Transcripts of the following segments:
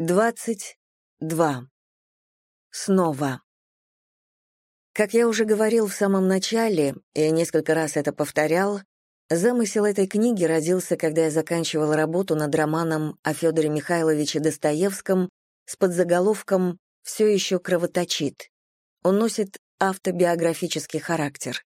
22. Снова. Как я уже говорил в самом начале, и несколько раз это повторял, замысел этой книги родился, когда я заканчивал работу над романом о Федоре Михайловиче Достоевском с подзаголовком «Все еще кровоточит». Он носит автобиографический характер.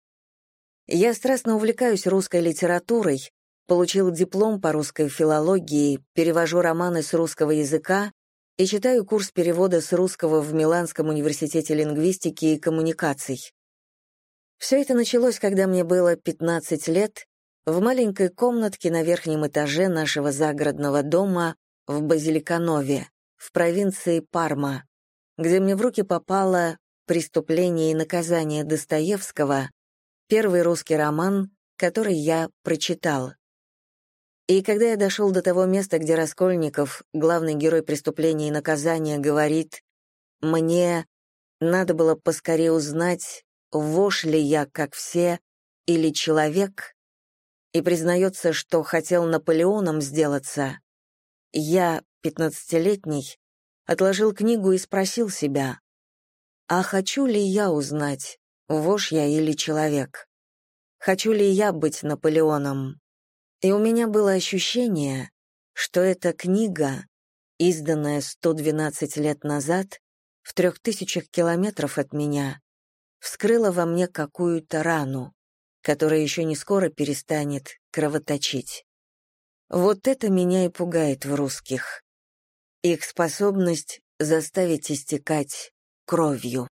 Я страстно увлекаюсь русской литературой, Получил диплом по русской филологии, перевожу романы с русского языка и читаю курс перевода с русского в Миланском университете лингвистики и коммуникаций. Все это началось, когда мне было 15 лет, в маленькой комнатке на верхнем этаже нашего загородного дома в Базиликанове, в провинции Парма, где мне в руки попало «Преступление и наказание Достоевского», первый русский роман, который я прочитал. И когда я дошел до того места, где Раскольников, главный герой преступления и наказания, говорит «Мне надо было поскорее узнать, вошь ли я, как все, или человек», и признается, что хотел Наполеоном сделаться, я, пятнадцатилетний, отложил книгу и спросил себя, а хочу ли я узнать, вошь я или человек? Хочу ли я быть Наполеоном? И у меня было ощущение, что эта книга, изданная 112 лет назад, в трех тысячах километров от меня, вскрыла во мне какую-то рану, которая еще не скоро перестанет кровоточить. Вот это меня и пугает в русских. Их способность заставить истекать кровью.